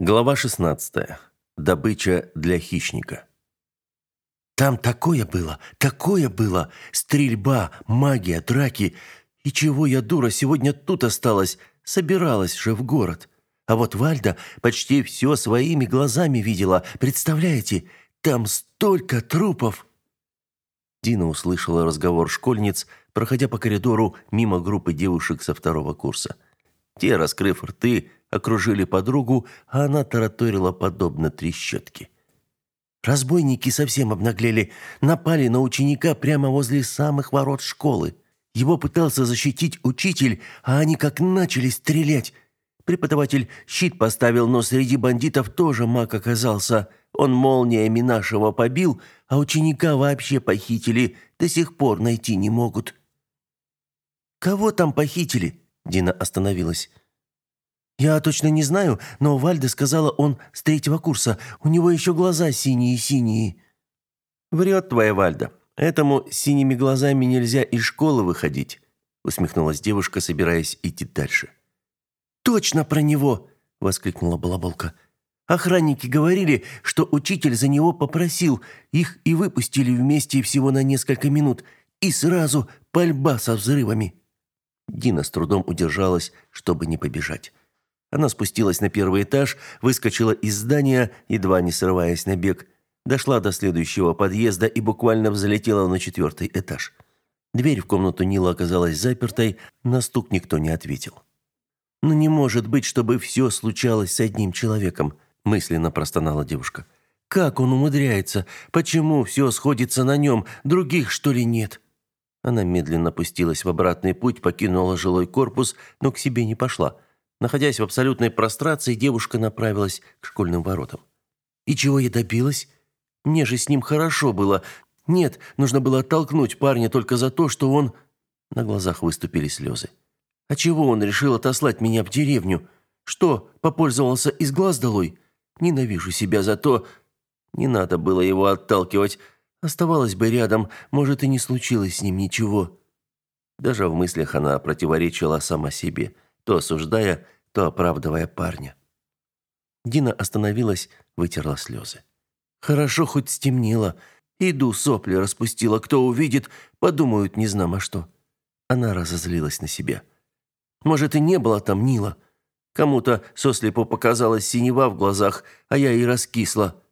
Глава 16. Добыча для хищника. Там такое было, такое было. Стрельба, магия, драки. И чего я, дура, сегодня тут осталась? Собиралась же в город. А вот Вальда почти все своими глазами видела. Представляете, там столько трупов. Дина услышала разговор школьниц, проходя по коридору мимо группы девушек со второго курса. Те, раскрыв рты, окружили подругу, а она тараторила подобно трещотке. Разбойники совсем обнаглели, напали на ученика прямо возле самых ворот школы. Его пытался защитить учитель, а они как начали стрелять. Преподаватель щит поставил, но среди бандитов тоже маг оказался. Он молниями нашего побил, а ученика вообще похитили, до сих пор найти не могут. «Кого там похитили?» Дина остановилась. «Я точно не знаю, но Вальда сказала, он с третьего курса. У него еще глаза синие-синие». «Врет твоя Вальда. Этому синими глазами нельзя из школы выходить», усмехнулась девушка, собираясь идти дальше. «Точно про него!» – воскликнула Балаболка. «Охранники говорили, что учитель за него попросил. Их и выпустили вместе всего на несколько минут. И сразу пальба со взрывами». Дина с трудом удержалась, чтобы не побежать. Она спустилась на первый этаж, выскочила из здания, едва не срываясь на бег, дошла до следующего подъезда и буквально взлетела на четвертый этаж. Дверь в комнату Нила оказалась запертой, на стук никто не ответил. «Ну не может быть, чтобы все случалось с одним человеком», мысленно простонала девушка. «Как он умудряется? Почему все сходится на нем? Других, что ли, нет?» Она медленно пустилась в обратный путь, покинула жилой корпус, но к себе не пошла – Находясь в абсолютной прострации, девушка направилась к школьным воротам. «И чего я добилась? Мне же с ним хорошо было. Нет, нужно было оттолкнуть парня только за то, что он...» На глазах выступили слезы. «А чего он решил отослать меня в деревню? Что, попользовался из глаз долой? Ненавижу себя за то...» Не надо было его отталкивать. Оставалась бы рядом, может, и не случилось с ним ничего. Даже в мыслях она противоречила сама себе – то осуждая, то оправдывая парня. Дина остановилась, вытерла слезы. «Хорошо, хоть стемнело. Иду, сопли распустила. Кто увидит, подумают, не знамо что». Она разозлилась на себя. «Может, и не было там Нила. Кому-то сослепо показалась синева в глазах, а я и раскисла».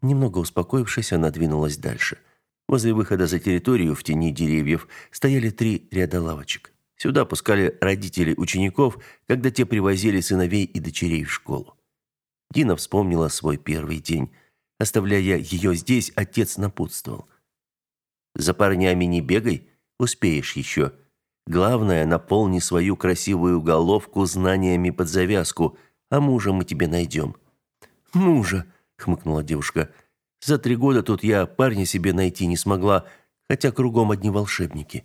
Немного успокоившись, она двинулась дальше. Возле выхода за территорию в тени деревьев стояли три ряда лавочек. Сюда пускали родители учеников, когда те привозили сыновей и дочерей в школу. Дина вспомнила свой первый день. Оставляя ее здесь, отец напутствовал. «За парнями не бегай, успеешь еще. Главное, наполни свою красивую головку знаниями под завязку, а мужа мы тебе найдем». «Мужа», — хмыкнула девушка. «За три года тут я парня себе найти не смогла, хотя кругом одни волшебники».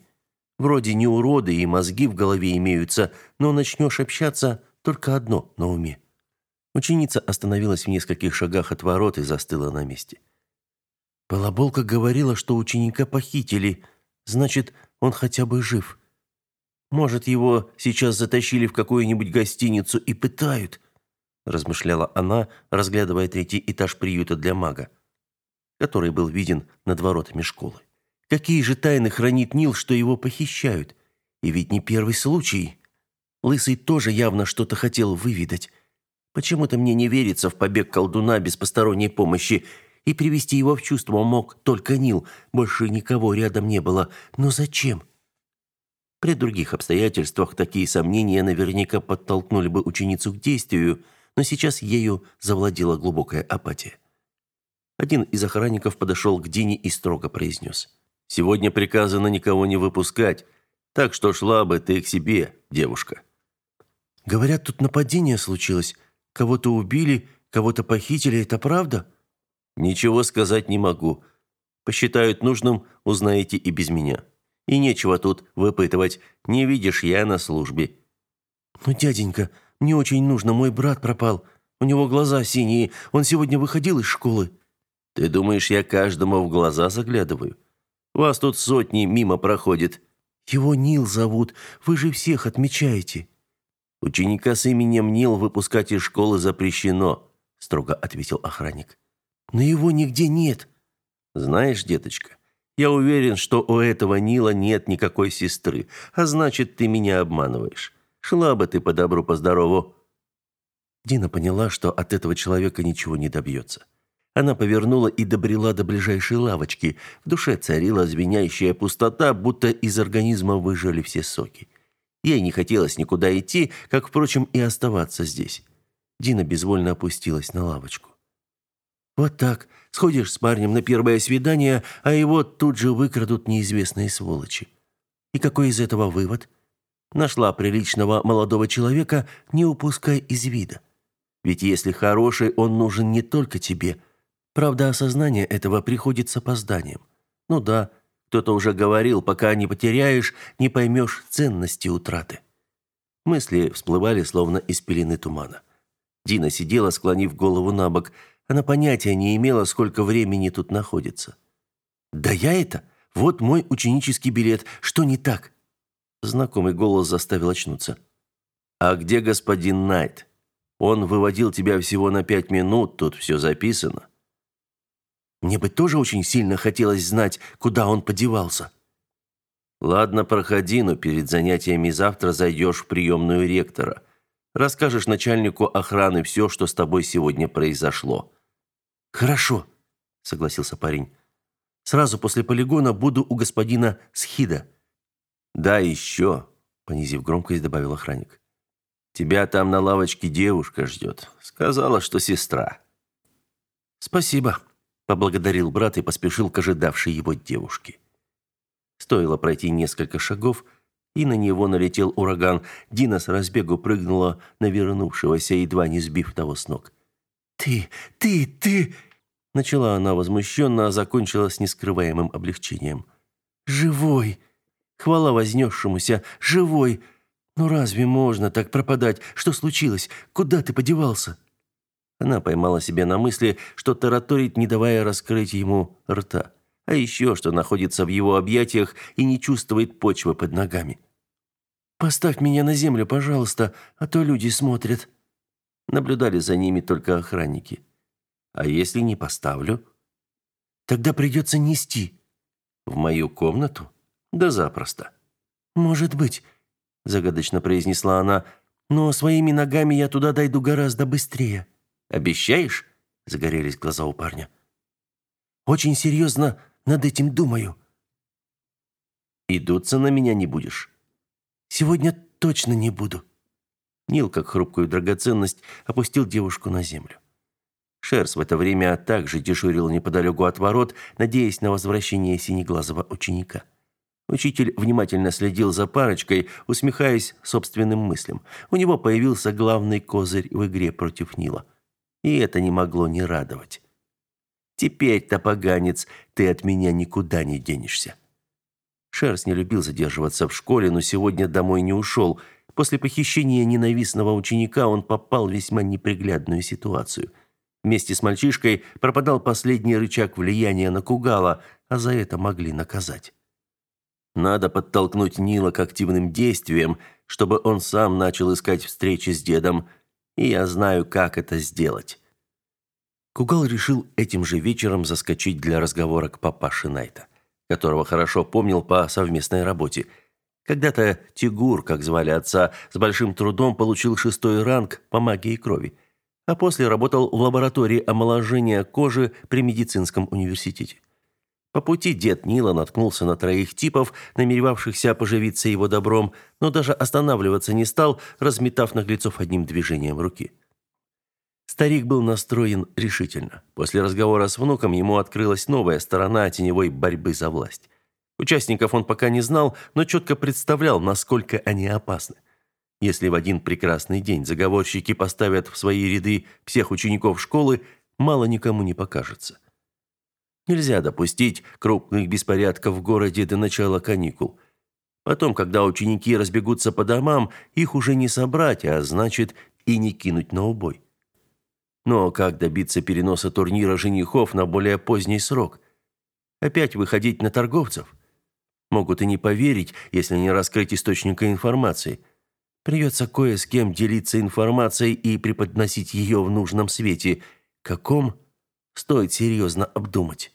Вроде не уроды и мозги в голове имеются, но начнешь общаться, только одно на уме. Ученица остановилась в нескольких шагах от ворот и застыла на месте. Балаболка говорила, что ученика похитили. Значит, он хотя бы жив. Может, его сейчас затащили в какую-нибудь гостиницу и пытают, размышляла она, разглядывая третий этаж приюта для мага, который был виден над воротами школы. Какие же тайны хранит Нил, что его похищают? И ведь не первый случай. Лысый тоже явно что-то хотел выведать. Почему-то мне не верится в побег колдуна без посторонней помощи, и привести его в чувство мог только Нил, больше никого рядом не было. Но зачем? При других обстоятельствах такие сомнения наверняка подтолкнули бы ученицу к действию, но сейчас ею завладела глубокая апатия. Один из охранников подошел к Дине и строго произнес. Сегодня приказано никого не выпускать, так что шла бы ты к себе, девушка». «Говорят, тут нападение случилось. Кого-то убили, кого-то похитили. Это правда?» «Ничего сказать не могу. Посчитают нужным, узнаете и без меня. И нечего тут выпытывать. Не видишь, я на службе». «Ну, дяденька, мне очень нужно. Мой брат пропал. У него глаза синие. Он сегодня выходил из школы». «Ты думаешь, я каждому в глаза заглядываю? Вас тут сотни мимо проходит». «Его Нил зовут. Вы же всех отмечаете». Ученика с именем Нил выпускать из школы запрещено, строго ответил охранник. Но его нигде нет. Знаешь, деточка, я уверен, что у этого Нила нет никакой сестры, а значит, ты меня обманываешь. Шла бы ты по добру, по здорову. Дина поняла, что от этого человека ничего не добьется. Она повернула и добрела до ближайшей лавочки. В душе царила звенящая пустота, будто из организма выжали все соки. Ей не хотелось никуда идти, как, впрочем, и оставаться здесь. Дина безвольно опустилась на лавочку. Вот так. Сходишь с парнем на первое свидание, а его тут же выкрадут неизвестные сволочи. И какой из этого вывод? Нашла приличного молодого человека, не упускай из вида. Ведь если хороший, он нужен не только тебе. Правда, осознание этого приходит с опозданием. Ну да, кто-то уже говорил, пока не потеряешь, не поймешь ценности утраты. Мысли всплывали, словно из пелены тумана. Дина сидела, склонив голову на бок. Она понятия не имела, сколько времени тут находится. «Да я это? Вот мой ученический билет. Что не так?» Знакомый голос заставил очнуться. «А где господин Найт?» Он выводил тебя всего на пять минут, тут все записано. Мне бы тоже очень сильно хотелось знать, куда он подевался. Ладно, проходи, но перед занятиями завтра зайдешь в приемную ректора. Расскажешь начальнику охраны все, что с тобой сегодня произошло. Хорошо, согласился парень. Сразу после полигона буду у господина Схида. Да, еще, понизив громкость, добавил охранник. Тебя там на лавочке девушка ждет. Сказала, что сестра». «Спасибо», – поблагодарил брат и поспешил к ожидавшей его девушке. Стоило пройти несколько шагов, и на него налетел ураган. Дина с разбегу прыгнула на вернувшегося, едва не сбив того с ног. «Ты, ты, ты!» Начала она возмущенно, а закончила с нескрываемым облегчением. «Живой! Хвала вознесшемуся! Живой! «Ну разве можно так пропадать? Что случилось? Куда ты подевался?» Она поймала себя на мысли, что тараторит, не давая раскрыть ему рта. А еще, что находится в его объятиях и не чувствует почвы под ногами. «Поставь меня на землю, пожалуйста, а то люди смотрят». Наблюдали за ними только охранники. «А если не поставлю?» «Тогда придется нести». «В мою комнату?» «Да запросто». «Может быть загадочно произнесла она. Но своими ногами я туда дойду гораздо быстрее. Обещаешь? Загорелись глаза у парня. Очень серьезно над этим думаю. И на меня не будешь. Сегодня точно не буду. Нил, как хрупкую драгоценность, опустил девушку на землю. Шерс в это время также дежурил неподалеку от ворот, надеясь на возвращение синеглазого ученика. Учитель внимательно следил за парочкой, усмехаясь собственным мыслям. У него появился главный козырь в игре против Нила. И это не могло не радовать. «Теперь-то, поганец, ты от меня никуда не денешься». Шерс не любил задерживаться в школе, но сегодня домой не ушел. После похищения ненавистного ученика он попал в весьма неприглядную ситуацию. Вместе с мальчишкой пропадал последний рычаг влияния на Кугала, а за это могли наказать. Надо подтолкнуть Нила к активным действиям, чтобы он сам начал искать встречи с дедом, и я знаю, как это сделать. Кугал решил этим же вечером заскочить для разговора к папаше Найта, которого хорошо помнил по совместной работе. Когда-то Тигур, как звали отца, с большим трудом получил шестой ранг по магии крови, а после работал в лаборатории омоложения кожи при медицинском университете. По пути дед Нила наткнулся на троих типов, намеревавшихся поживиться его добром, но даже останавливаться не стал, разметав наглецов одним движением руки. Старик был настроен решительно. После разговора с внуком ему открылась новая сторона теневой борьбы за власть. Участников он пока не знал, но четко представлял, насколько они опасны. Если в один прекрасный день заговорщики поставят в свои ряды всех учеников школы, мало никому не покажется. Нельзя допустить крупных беспорядков в городе до начала каникул. Потом, когда ученики разбегутся по домам, их уже не собрать, а значит и не кинуть на убой. Но как добиться переноса турнира женихов на более поздний срок? Опять выходить на торговцев? Могут и не поверить, если не раскрыть источника информации. Придется кое с кем делиться информацией и преподносить ее в нужном свете. Каком? Стоит серьезно обдумать.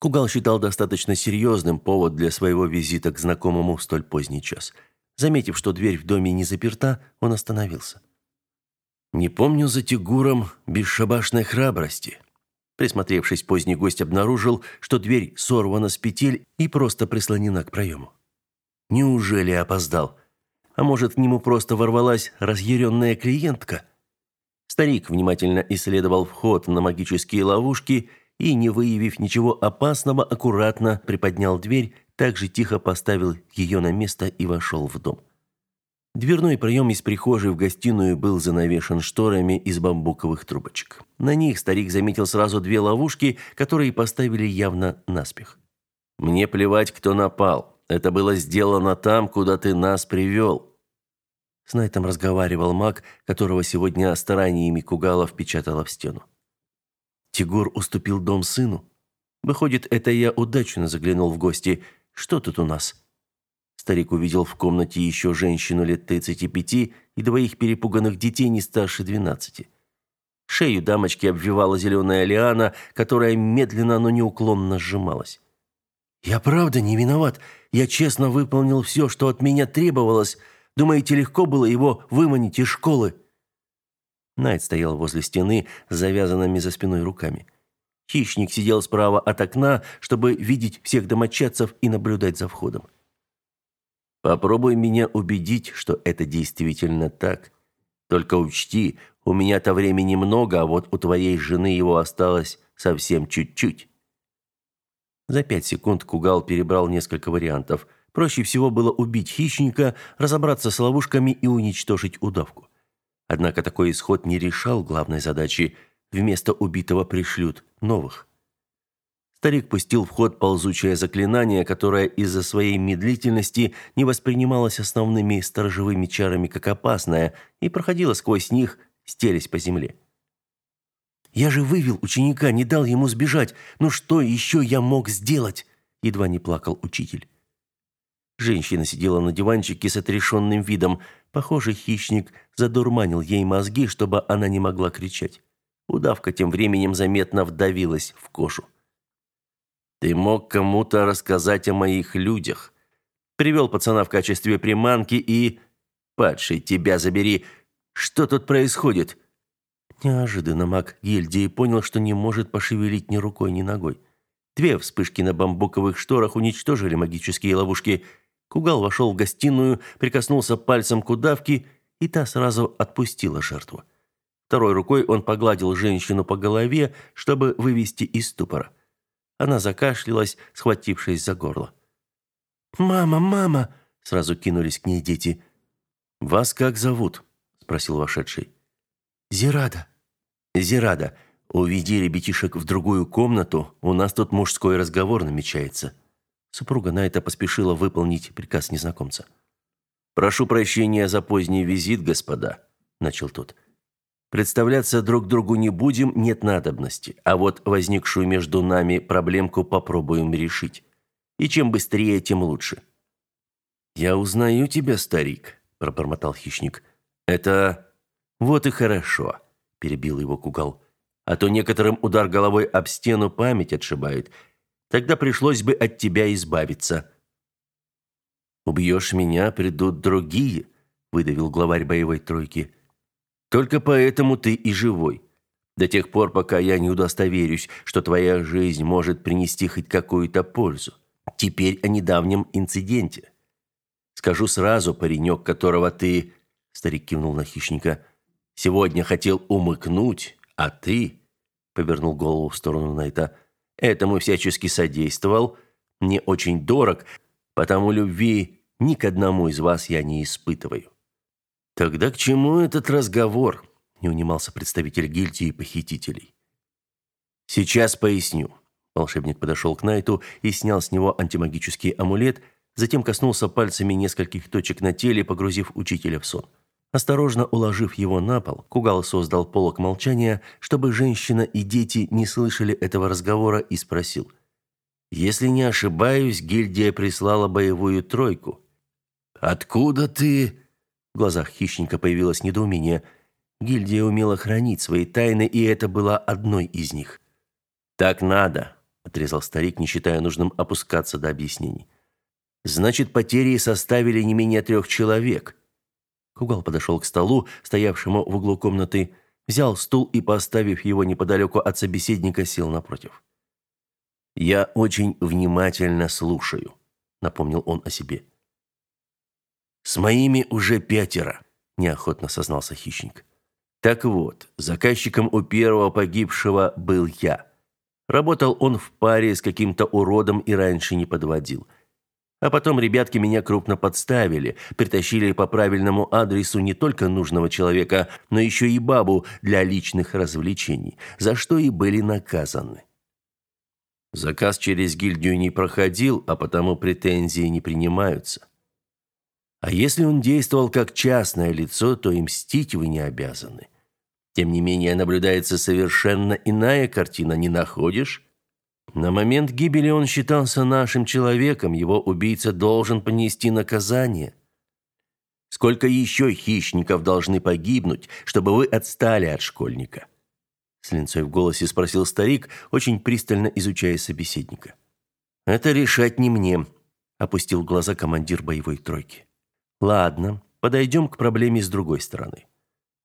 Кугал считал достаточно серьезным повод для своего визита к знакомому в столь поздний час. Заметив, что дверь в доме не заперта, он остановился. «Не помню за Тигуром бесшабашной храбрости». Присмотревшись, поздний гость обнаружил, что дверь сорвана с петель и просто прислонена к проему. Неужели опоздал? А может, к нему просто ворвалась разъяренная клиентка? Старик внимательно исследовал вход на магические ловушки и, не выявив ничего опасного, аккуратно приподнял дверь, также тихо поставил ее на место и вошел в дом. Дверной проем из прихожей в гостиную был занавешен шторами из бамбуковых трубочек. На них старик заметил сразу две ловушки, которые поставили явно наспех. «Мне плевать, кто напал. Это было сделано там, куда ты нас привел». С Найтом разговаривал маг, которого сегодня стараниями Кугала впечатала в стену. Тигур уступил дом сыну. Выходит, это я удачно заглянул в гости. Что тут у нас? Старик увидел в комнате еще женщину лет 35 и двоих перепуганных детей не старше 12. Шею дамочки обвивала зеленая лиана, которая медленно, но неуклонно сжималась. «Я правда не виноват. Я честно выполнил все, что от меня требовалось. Думаете, легко было его выманить из школы?» Найт стоял возле стены с завязанными за спиной руками. Хищник сидел справа от окна, чтобы видеть всех домочадцев и наблюдать за входом. Попробуй меня убедить, что это действительно так. Только учти, у меня-то времени много, а вот у твоей жены его осталось совсем чуть-чуть. За пять секунд Кугал перебрал несколько вариантов. Проще всего было убить хищника, разобраться с ловушками и уничтожить удавку. Однако такой исход не решал главной задачи. Вместо убитого пришлют новых. Старик пустил в ход ползучее заклинание, которое из-за своей медлительности не воспринималось основными сторожевыми чарами как опасное и проходило сквозь них, стелясь по земле. «Я же вывел ученика, не дал ему сбежать. Ну что еще я мог сделать?» Едва не плакал учитель. Женщина сидела на диванчике с отрешенным видом. Похоже, хищник задурманил ей мозги, чтобы она не могла кричать. Удавка тем временем заметно вдавилась в кожу. Ты мог кому-то рассказать о моих людях. Привел пацана в качестве приманки и... Падший, тебя забери. Что тут происходит?» Неожиданно маг гильдии понял, что не может пошевелить ни рукой, ни ногой. Две вспышки на бамбуковых шторах уничтожили магические ловушки. Кугал вошел в гостиную, прикоснулся пальцем к удавке, и та сразу отпустила жертву. Второй рукой он погладил женщину по голове, чтобы вывести из ступора. Она закашлялась, схватившись за горло. «Мама, мама!» – сразу кинулись к ней дети. «Вас как зовут?» – спросил вошедший. «Зирада». «Зирада, уведи ребятишек в другую комнату, у нас тут мужской разговор намечается». Супруга на это поспешила выполнить приказ незнакомца. «Прошу прощения за поздний визит, господа», – начал тот. Представляться друг другу не будем, нет надобности. А вот возникшую между нами проблемку попробуем решить. И чем быстрее, тем лучше. Я узнаю тебя, старик, пробормотал хищник. Это вот и хорошо, перебил его Кугал. А то некоторым удар головой об стену память отшибает. Тогда пришлось бы от тебя избавиться. Убьешь меня, придут другие, выдавил главарь боевой тройки. Только поэтому ты и живой. До тех пор, пока я не удостоверюсь, что твоя жизнь может принести хоть какую-то пользу. Теперь о недавнем инциденте. Скажу сразу, паренек, которого ты, старик кивнул на хищника, сегодня хотел умыкнуть, а ты, повернул голову в сторону Найта, этому всячески содействовал, мне очень дорог, потому любви ни к одному из вас я не испытываю. Тогда к чему этот разговор? Не унимался представитель гильдии похитителей. Сейчас поясню. Волшебник подошел к Найту и снял с него антимагический амулет, затем коснулся пальцами нескольких точек на теле, погрузив учителя в сон. Осторожно уложив его на пол, Кугал создал полог молчания, чтобы женщина и дети не слышали этого разговора, и спросил: "Если не ошибаюсь, гильдия прислала боевую тройку. Откуда ты В глазах хищника появилось недоумение. Гильдия умела хранить свои тайны, и это была одной из них. «Так надо», – отрезал старик, не считая нужным опускаться до объяснений. «Значит, потери составили не менее трех человек». Кугал подошел к столу, стоявшему в углу комнаты, взял стул и, поставив его неподалеку от собеседника, сел напротив. «Я очень внимательно слушаю», — напомнил он о себе. «С моими уже пятеро», – неохотно сознался хищник. «Так вот, заказчиком у первого погибшего был я. Работал он в паре с каким-то уродом и раньше не подводил. А потом ребятки меня крупно подставили, притащили по правильному адресу не только нужного человека, но еще и бабу для личных развлечений, за что и были наказаны. Заказ через гильдию не проходил, а потому претензии не принимаются. А если он действовал как частное лицо, то и мстить вы не обязаны. Тем не менее, наблюдается совершенно иная картина, не находишь? На момент гибели он считался нашим человеком, его убийца должен понести наказание. Сколько еще хищников должны погибнуть, чтобы вы отстали от школьника? С линцой в голосе спросил старик, очень пристально изучая собеседника. Это решать не мне, опустил глаза командир боевой тройки. Ладно, подойдем к проблеме с другой стороны.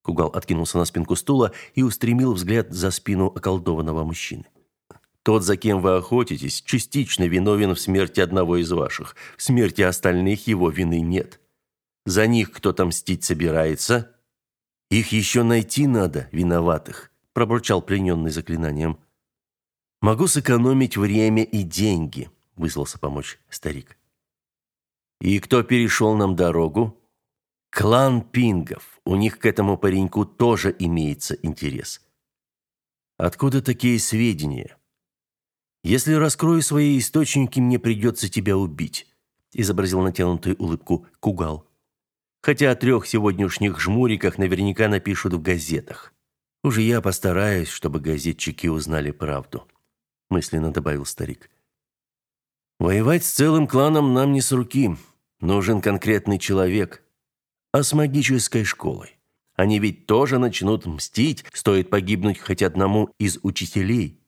Кугал откинулся на спинку стула и устремил взгляд за спину околдованного мужчины. Тот, за кем вы охотитесь, частично виновен в смерти одного из ваших. В смерти остальных его вины нет. За них кто-то мстить собирается. Их еще найти надо, виноватых, пробурчал плененный заклинанием. Могу сэкономить время и деньги, вызвался помочь старик. И кто перешел нам дорогу? Клан Пингов. У них к этому пареньку тоже имеется интерес. Откуда такие сведения? Если раскрою свои источники, мне придется тебя убить, изобразил натянутую улыбку Кугал. Хотя о трех сегодняшних жмуриках наверняка напишут в газетах. Уже я постараюсь, чтобы газетчики узнали правду, мысленно добавил старик. Воевать с целым кланом нам не с руки. Нужен конкретный человек. А с магической школой? Они ведь тоже начнут мстить, стоит погибнуть хоть одному из учителей.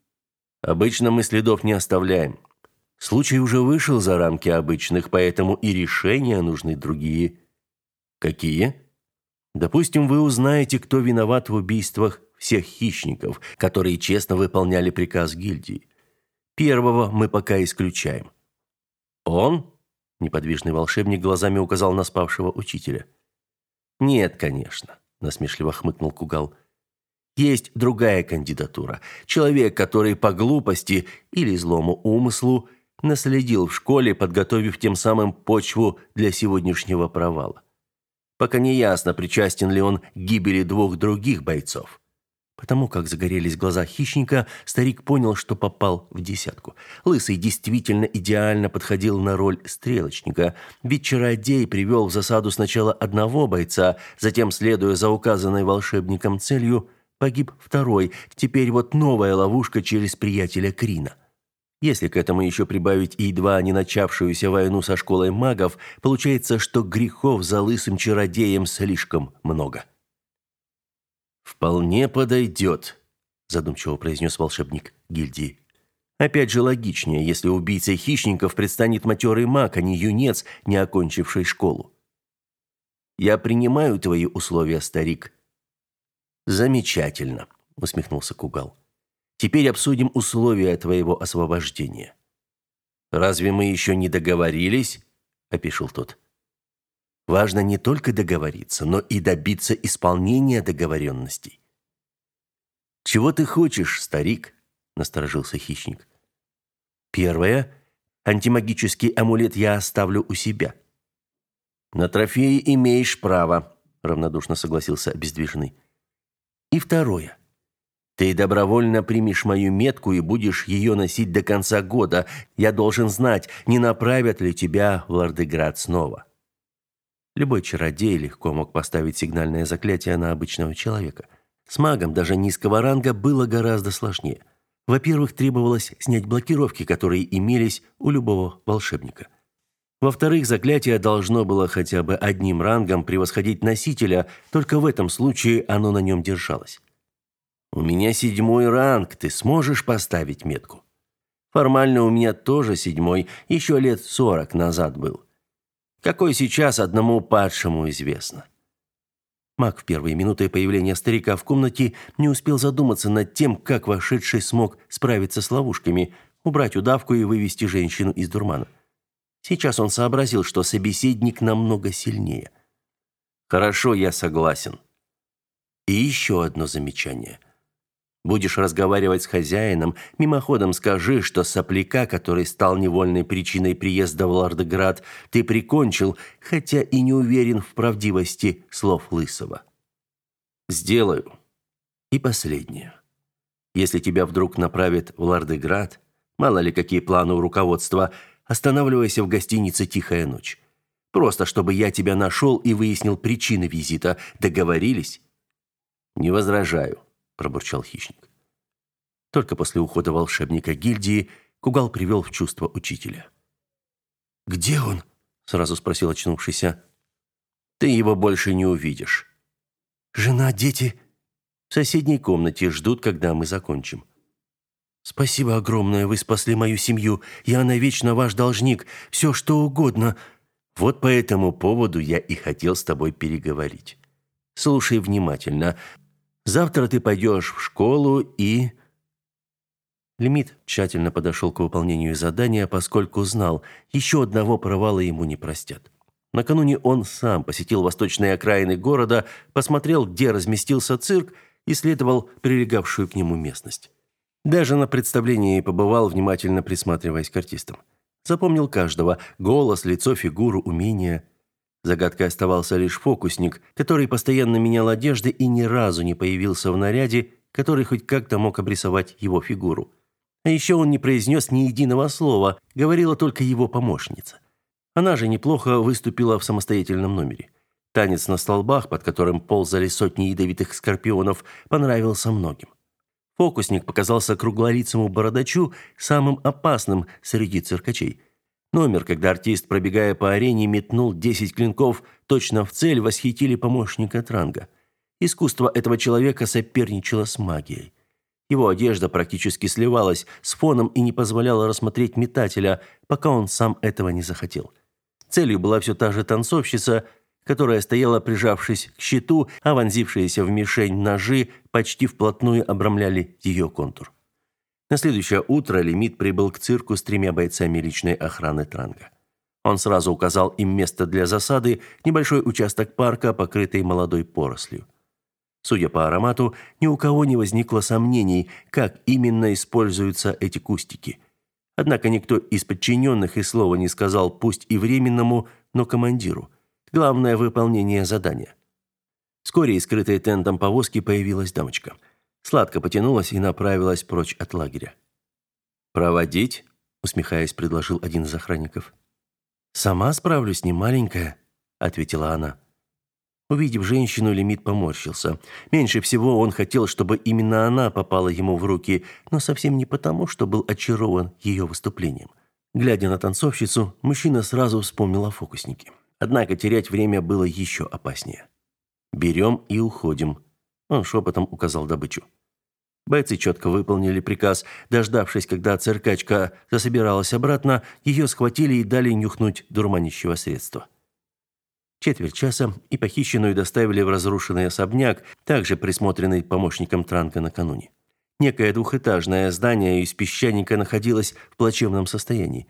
Обычно мы следов не оставляем. Случай уже вышел за рамки обычных, поэтому и решения нужны другие. Какие? Допустим, вы узнаете, кто виноват в убийствах всех хищников, которые честно выполняли приказ гильдии. Первого мы пока исключаем. Он? Неподвижный волшебник глазами указал на спавшего учителя. Нет, конечно, насмешливо хмыкнул Кугал. Есть другая кандидатура. Человек, который по глупости или злому умыслу наследил в школе, подготовив тем самым почву для сегодняшнего провала. Пока не ясно, причастен ли он к гибели двух других бойцов. Потому как загорелись глаза хищника, старик понял, что попал в десятку. Лысый действительно идеально подходил на роль стрелочника, ведь чародей привел в засаду сначала одного бойца, затем, следуя за указанной волшебником целью, погиб второй. Теперь вот новая ловушка через приятеля Крина. Если к этому еще прибавить и едва не начавшуюся войну со школой магов, получается, что грехов за лысым чародеем слишком много. «Вполне подойдет», – задумчиво произнес волшебник гильдии. «Опять же логичнее, если убийцей хищников предстанет матерый маг, а не юнец, не окончивший школу». «Я принимаю твои условия, старик». «Замечательно», – усмехнулся Кугал. «Теперь обсудим условия твоего освобождения». «Разве мы еще не договорились?» – опешил тот. Важно не только договориться, но и добиться исполнения договоренностей. «Чего ты хочешь, старик?» – насторожился хищник. «Первое. Антимагический амулет я оставлю у себя». «На трофеи имеешь право», – равнодушно согласился обездвиженный. «И второе. Ты добровольно примешь мою метку и будешь ее носить до конца года. Я должен знать, не направят ли тебя в Лордеград снова». Любой чародей легко мог поставить сигнальное заклятие на обычного человека. С магом даже низкого ранга было гораздо сложнее. Во-первых, требовалось снять блокировки, которые имелись у любого волшебника. Во-вторых, заклятие должно было хотя бы одним рангом превосходить носителя, только в этом случае оно на нем держалось. У меня седьмой ранг, ты сможешь поставить метку? Формально у меня тоже седьмой, еще лет сорок назад был. Какой сейчас одному падшему известно. Маг в первые минуты появления старика в комнате не успел задуматься над тем, как вошедший смог справиться с ловушками, убрать удавку и вывести женщину из дурмана. Сейчас он сообразил, что собеседник намного сильнее. «Хорошо, я согласен». И еще одно замечание. Будешь разговаривать с хозяином, мимоходом скажи, что сопляка, который стал невольной причиной приезда в Лардеград, ты прикончил, хотя и не уверен в правдивости слов Лысого. Сделаю. И последнее. Если тебя вдруг направят в Лардеград, мало ли какие планы у руководства, останавливайся в гостинице «Тихая ночь». Просто чтобы я тебя нашел и выяснил причины визита. Договорились? Не возражаю пробурчал хищник. Только после ухода волшебника гильдии Кугал привел в чувство учителя. «Где он?» – сразу спросил очнувшийся. «Ты его больше не увидишь». «Жена, дети?» «В соседней комнате ждут, когда мы закончим». «Спасибо огромное, вы спасли мою семью. Я навечно ваш должник. Все, что угодно». «Вот по этому поводу я и хотел с тобой переговорить. Слушай внимательно. Завтра ты пойдешь в школу и...» Лимит тщательно подошел к выполнению задания, поскольку знал, еще одного провала ему не простят. Накануне он сам посетил восточные окраины города, посмотрел, где разместился цирк, исследовал прилегавшую к нему местность. Даже на представлении побывал, внимательно присматриваясь к артистам. Запомнил каждого – голос, лицо, фигуру, умения – Загадкой оставался лишь фокусник, который постоянно менял одежды и ни разу не появился в наряде, который хоть как-то мог обрисовать его фигуру. А еще он не произнес ни единого слова, говорила только его помощница. Она же неплохо выступила в самостоятельном номере. Танец на столбах, под которым ползали сотни ядовитых скорпионов, понравился многим. Фокусник показался круглолицому бородачу самым опасным среди циркачей – Номер, когда артист, пробегая по арене, метнул 10 клинков точно в цель, восхитили помощника Транга. Искусство этого человека соперничало с магией. Его одежда практически сливалась с фоном и не позволяла рассмотреть метателя, пока он сам этого не захотел. Целью была все та же танцовщица, которая стояла, прижавшись к щиту, а вонзившиеся в мишень ножи почти вплотную обрамляли ее контур. На следующее утро Лимит прибыл к цирку с тремя бойцами личной охраны Транга. Он сразу указал им место для засады, небольшой участок парка, покрытый молодой порослью. Судя по аромату, ни у кого не возникло сомнений, как именно используются эти кустики. Однако никто из подчиненных и слова не сказал, пусть и временному, но командиру. Главное выполнение задания. Вскоре из скрытой тентом повозки появилась дамочка – сладко потянулась и направилась прочь от лагеря. «Проводить?» – усмехаясь, предложил один из охранников. «Сама справлюсь, не маленькая», – ответила она. Увидев женщину, Лимит поморщился. Меньше всего он хотел, чтобы именно она попала ему в руки, но совсем не потому, что был очарован ее выступлением. Глядя на танцовщицу, мужчина сразу вспомнил о фокуснике. Однако терять время было еще опаснее. «Берем и уходим», – он шепотом указал добычу. Бойцы четко выполнили приказ. Дождавшись, когда циркачка засобиралась обратно, ее схватили и дали нюхнуть дурманящего средства. Четверть часа и похищенную доставили в разрушенный особняк, также присмотренный помощником Транка накануне. Некое двухэтажное здание из песчаника находилось в плачевном состоянии.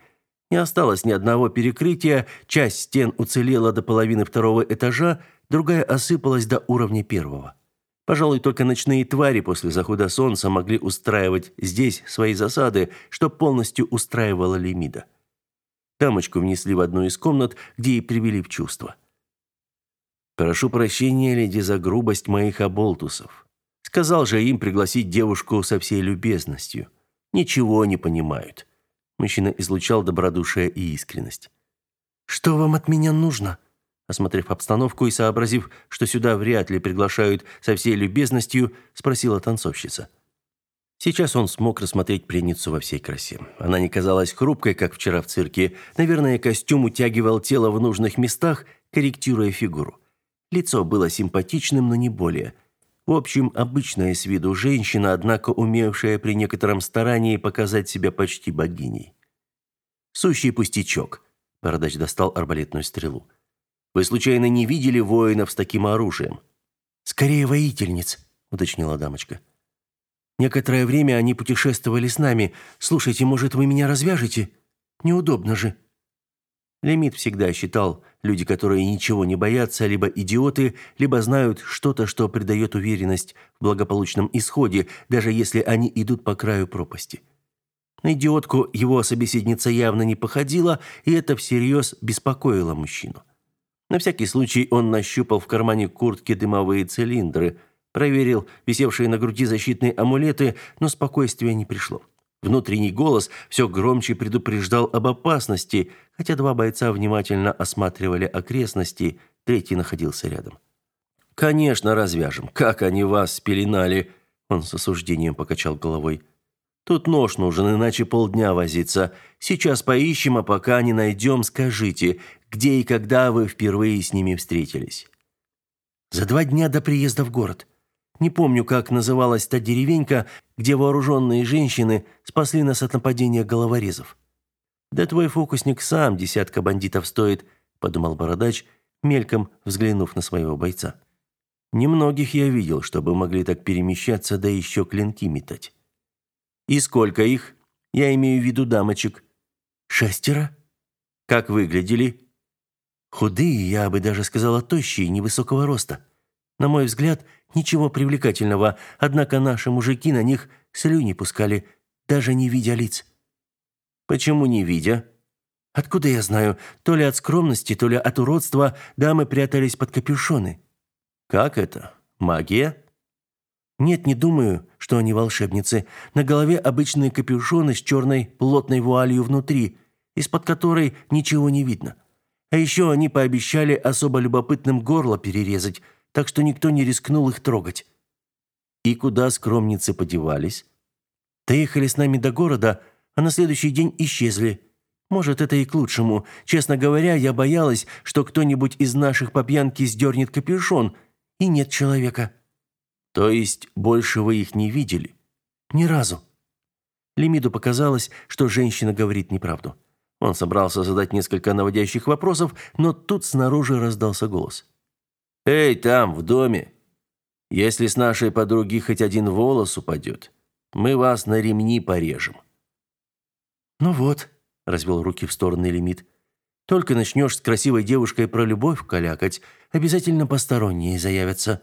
Не осталось ни одного перекрытия, часть стен уцелела до половины второго этажа, другая осыпалась до уровня первого. Пожалуй, только ночные твари после захода солнца могли устраивать здесь свои засады, что полностью устраивало Лемида. Дамочку внесли в одну из комнат, где и привели в чувство. «Прошу прощения, леди, за грубость моих оболтусов. Сказал же им пригласить девушку со всей любезностью. Ничего не понимают». Мужчина излучал добродушие и искренность. «Что вам от меня нужно?» Осмотрев обстановку и сообразив, что сюда вряд ли приглашают со всей любезностью, спросила танцовщица. Сейчас он смог рассмотреть пленницу во всей красе. Она не казалась хрупкой, как вчера в цирке. Наверное, костюм утягивал тело в нужных местах, корректируя фигуру. Лицо было симпатичным, но не более. В общем, обычная с виду женщина, однако умевшая при некотором старании показать себя почти богиней. Сущий пустячок. Бородач достал арбалетную стрелу. Вы случайно не видели воинов с таким оружием? Скорее воительниц, уточнила дамочка. Некоторое время они путешествовали с нами. Слушайте, может, вы меня развяжете? Неудобно же. Лимит всегда считал, люди, которые ничего не боятся, либо идиоты, либо знают что-то, что придает уверенность в благополучном исходе, даже если они идут по краю пропасти. На идиотку его собеседница явно не походила, и это всерьез беспокоило мужчину. На всякий случай он нащупал в кармане куртки дымовые цилиндры, проверил висевшие на груди защитные амулеты, но спокойствия не пришло. Внутренний голос все громче предупреждал об опасности, хотя два бойца внимательно осматривали окрестности, третий находился рядом. «Конечно, развяжем. Как они вас спеленали!» Он с осуждением покачал головой. «Тут нож нужен, иначе полдня возиться. Сейчас поищем, а пока не найдем, скажите, где и когда вы впервые с ними встретились?» «За два дня до приезда в город. Не помню, как называлась та деревенька, где вооруженные женщины спасли нас от нападения головорезов. Да твой фокусник сам десятка бандитов стоит, подумал бородач, мельком взглянув на своего бойца. Немногих я видел, чтобы могли так перемещаться, да еще клинки метать. И сколько их? Я имею в виду дамочек. Шестеро. Как выглядели? Худые, я бы даже сказала, тощие, невысокого роста. На мой взгляд, ничего привлекательного, однако наши мужики на них слюни пускали, даже не видя лиц. Почему не видя? Откуда я знаю? То ли от скромности, то ли от уродства дамы прятались под капюшоны. Как это? Магия? Нет, не думаю, что они волшебницы. На голове обычные капюшоны с черной плотной вуалью внутри, из-под которой ничего не видно. А еще они пообещали особо любопытным горло перерезать, так что никто не рискнул их трогать. И куда скромницы подевались? Доехали с нами до города, а на следующий день исчезли. Может, это и к лучшему. Честно говоря, я боялась, что кто-нибудь из наших по пьянке сдернет капюшон, и нет человека. То есть больше вы их не видели? Ни разу. Лимиду показалось, что женщина говорит неправду. Он собрался задать несколько наводящих вопросов, но тут снаружи раздался голос. «Эй, там, в доме! Если с нашей подруги хоть один волос упадет, мы вас на ремни порежем». «Ну вот», — развел руки в стороны лимит, «только начнешь с красивой девушкой про любовь калякать, обязательно посторонние заявятся».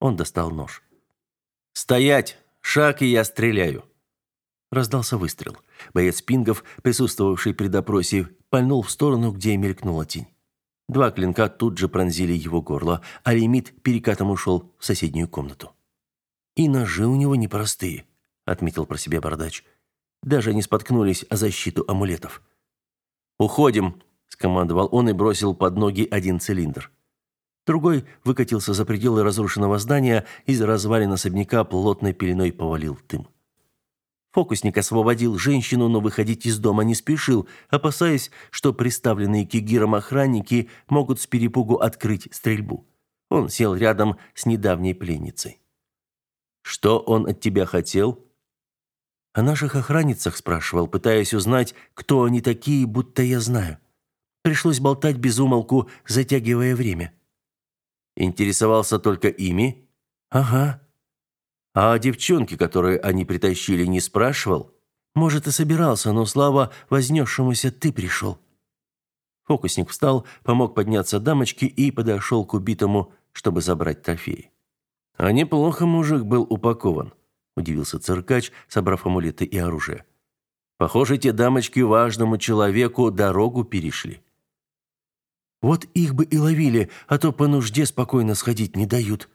Он достал нож. «Стоять! Шаг, и я стреляю!» Раздался выстрел. Боец Пингов, присутствовавший при допросе, пальнул в сторону, где мелькнула тень. Два клинка тут же пронзили его горло, а лимит перекатом ушел в соседнюю комнату. «И ножи у него непростые», — отметил про себя бородач. Даже не споткнулись о защиту амулетов. «Уходим», — скомандовал он и бросил под ноги один цилиндр. Другой выкатился за пределы разрушенного здания, из развалин особняка плотной пеленой повалил дым. Фокусник освободил женщину, но выходить из дома не спешил, опасаясь, что приставленные кигиром охранники могут с перепугу открыть стрельбу. Он сел рядом с недавней пленницей. «Что он от тебя хотел?» «О наших охранницах спрашивал, пытаясь узнать, кто они такие, будто я знаю. Пришлось болтать без умолку, затягивая время». «Интересовался только ими?» «Ага». А о девчонке, которую они притащили, не спрашивал? Может, и собирался, но слава вознесшемуся ты пришел. Фокусник встал, помог подняться дамочке и подошел к убитому, чтобы забрать трофей. А неплохо мужик был упакован, удивился циркач, собрав амулеты и оружие. Похоже, те дамочки важному человеку дорогу перешли. Вот их бы и ловили, а то по нужде спокойно сходить не дают,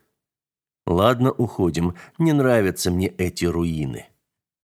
Ладно, уходим. Не нравятся мне эти руины.